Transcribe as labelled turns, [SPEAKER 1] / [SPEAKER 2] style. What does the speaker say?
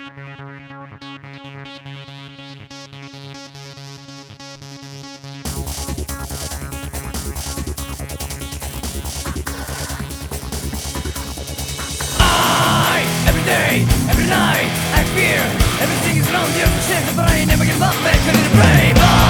[SPEAKER 1] Every day, every night, I fear. Everything is wrong, just a but I never give up, back to the brave